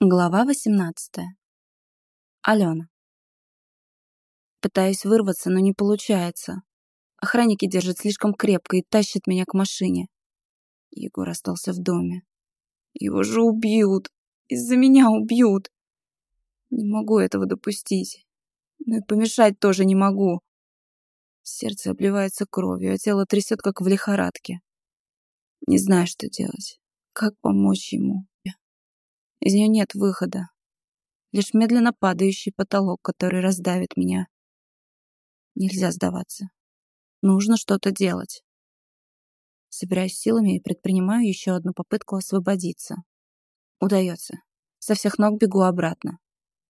Глава 18. Алена. Пытаюсь вырваться, но не получается. Охранники держат слишком крепко и тащат меня к машине. Егор остался в доме. Его же убьют. Из-за меня убьют. Не могу этого допустить. Но и помешать тоже не могу. Сердце обливается кровью, а тело трясет, как в лихорадке. Не знаю, что делать. Как помочь ему? Из нее нет выхода. Лишь медленно падающий потолок, который раздавит меня. Нельзя сдаваться. Нужно что-то делать. Собираюсь силами и предпринимаю еще одну попытку освободиться. Удается. Со всех ног бегу обратно.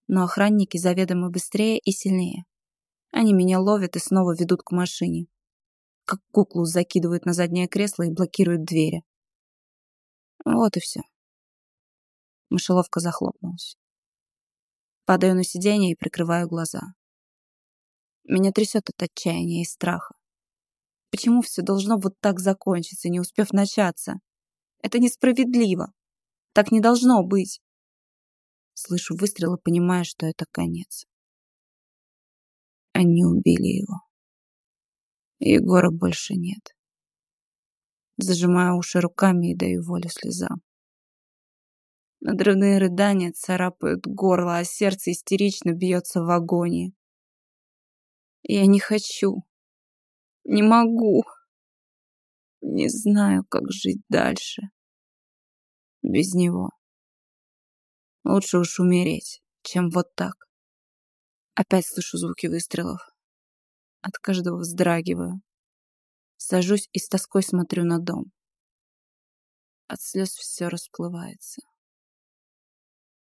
Но охранники заведомо быстрее и сильнее. Они меня ловят и снова ведут к машине. Как куклу закидывают на заднее кресло и блокируют двери. Вот и все. Мышеловка захлопнулась. Падаю на сиденье и прикрываю глаза. Меня трясет от отчаяния и страха. Почему все должно вот так закончиться, не успев начаться? Это несправедливо. Так не должно быть. Слышу выстрел и понимаю, что это конец. Они убили его. Егора больше нет. Зажимаю уши руками и даю волю слезам. Надрывные рыдания царапают горло, а сердце истерично бьется в агонии. Я не хочу. Не могу. Не знаю, как жить дальше. Без него. Лучше уж умереть, чем вот так. Опять слышу звуки выстрелов. От каждого вздрагиваю. Сажусь и с тоской смотрю на дом. От слез все расплывается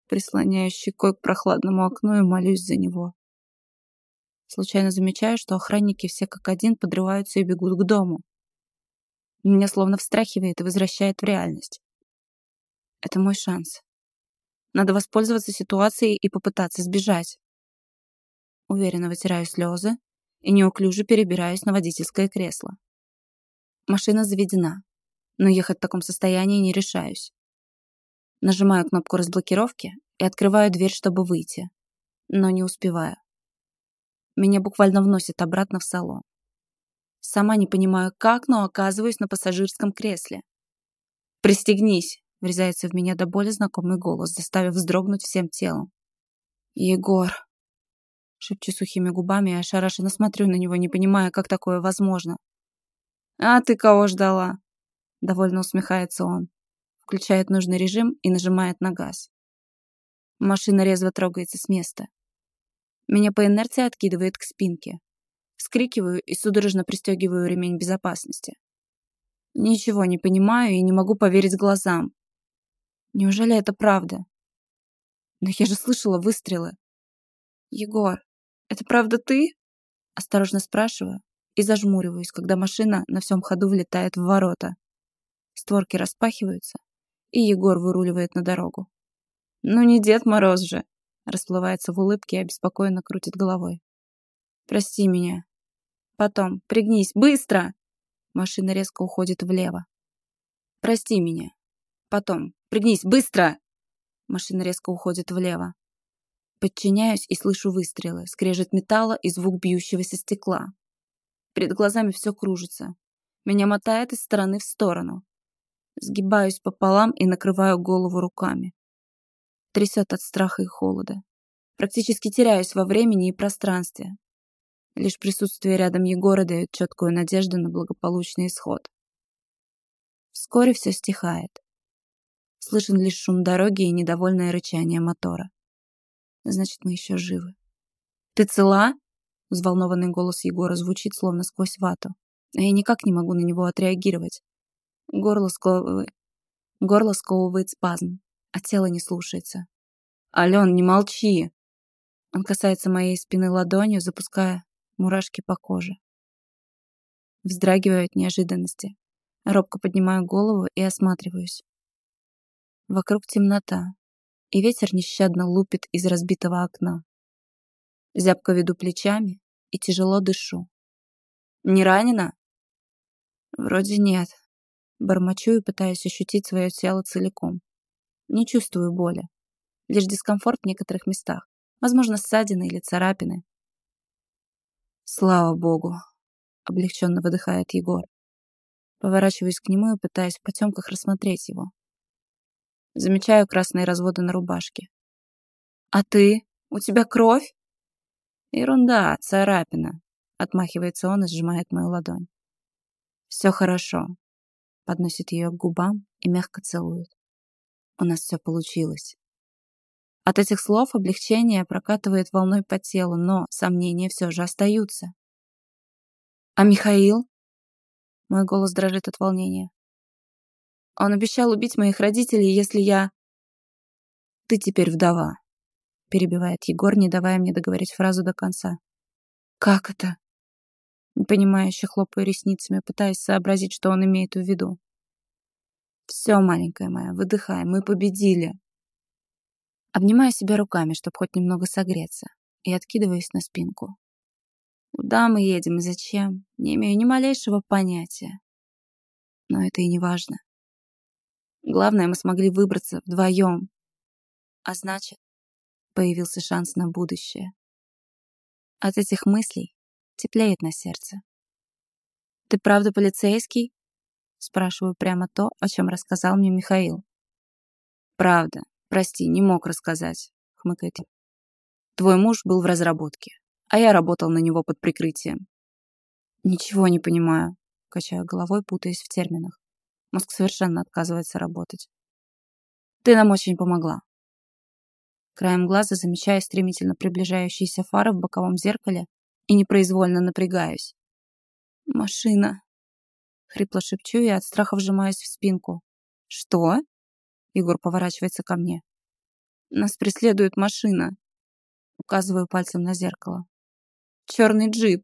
прислоняю щекой к прохладному окну и молюсь за него. Случайно замечаю, что охранники все как один подрываются и бегут к дому. Меня словно встряхивает и возвращает в реальность. Это мой шанс. Надо воспользоваться ситуацией и попытаться сбежать. Уверенно вытираю слезы и неуклюже перебираюсь на водительское кресло. Машина заведена, но ехать в таком состоянии не решаюсь. Нажимаю кнопку разблокировки и открываю дверь, чтобы выйти. Но не успеваю. Меня буквально вносят обратно в салон. Сама не понимаю как, но оказываюсь на пассажирском кресле. «Пристегнись!» — врезается в меня до боли знакомый голос, заставив вздрогнуть всем телом. «Егор!» — шепчу сухими губами и ошарашенно смотрю на него, не понимая, как такое возможно. «А ты кого ждала?» — довольно усмехается он включает нужный режим и нажимает на газ. Машина резво трогается с места. Меня по инерции откидывает к спинке. Скрикиваю и судорожно пристегиваю ремень безопасности. Ничего не понимаю и не могу поверить глазам. Неужели это правда? Но я же слышала выстрелы. Егор, это правда ты? Осторожно спрашиваю и зажмуриваюсь, когда машина на всем ходу влетает в ворота. Створки распахиваются, и Егор выруливает на дорогу. «Ну не Дед Мороз же!» Расплывается в улыбке и обеспокоенно крутит головой. «Прости меня. Потом. Пригнись. Быстро!» Машина резко уходит влево. «Прости меня. Потом. Пригнись. Быстро!» Машина резко уходит влево. Подчиняюсь и слышу выстрелы, скрежет металла и звук бьющегося стекла. Перед глазами все кружится. Меня мотает из стороны в сторону. Сгибаюсь пополам и накрываю голову руками. Трясет от страха и холода. Практически теряюсь во времени и пространстве. Лишь присутствие рядом Егора дает четкую надежду на благополучный исход. Вскоре все стихает. Слышен лишь шум дороги и недовольное рычание мотора. Значит, мы еще живы. «Ты цела?» Взволнованный голос Егора звучит, словно сквозь вату. А я никак не могу на него отреагировать. Горло сковывает. Горло сковывает спазм, а тело не слушается. «Ален, не молчи!» Он касается моей спины ладонью, запуская мурашки по коже. Вздрагиваю от неожиданности. Робко поднимаю голову и осматриваюсь. Вокруг темнота, и ветер нещадно лупит из разбитого окна. Зябко веду плечами и тяжело дышу. «Не ранена?» «Вроде нет», Бормочу и пытаюсь ощутить свое тело целиком. Не чувствую боли. Лишь дискомфорт в некоторых местах. Возможно, ссадины или царапины. Слава богу, облегченно выдыхает Егор. Поворачиваюсь к нему и пытаюсь в потемках рассмотреть его. Замечаю красные разводы на рубашке. «А ты? У тебя кровь?» «Ерунда, царапина», — отмахивается он и сжимает мою ладонь. «Все хорошо», — подносит ее к губам и мягко целует. «У нас все получилось». От этих слов облегчение прокатывает волной по телу, но сомнения все же остаются. «А Михаил?» Мой голос дрожит от волнения. «Он обещал убить моих родителей, если я...» «Ты теперь вдова», — перебивает Егор, не давая мне договорить фразу до конца. «Как это?» Непонимающе хлопаю ресницами, пытаясь сообразить, что он имеет в виду. «Все, маленькая моя, выдыхай, мы победили!» Обнимаю себя руками, чтобы хоть немного согреться, и откидываюсь на спинку. Куда мы едем и зачем, не имею ни малейшего понятия. Но это и не важно. Главное, мы смогли выбраться вдвоем. А значит, появился шанс на будущее. От этих мыслей теплеет на сердце. «Ты правда полицейский?» Спрашиваю прямо то, о чем рассказал мне Михаил. «Правда. Прости, не мог рассказать», — хмыкает. «Твой муж был в разработке а я работал на него под прикрытием. Ничего не понимаю, качаю головой, путаясь в терминах. Мозг совершенно отказывается работать. Ты нам очень помогла. Краем глаза замечаю стремительно приближающиеся фары в боковом зеркале и непроизвольно напрягаюсь. Машина. Хрипло шепчу и от страха вжимаюсь в спинку. Что? Егор поворачивается ко мне. Нас преследует машина. Указываю пальцем на зеркало. Черный джип.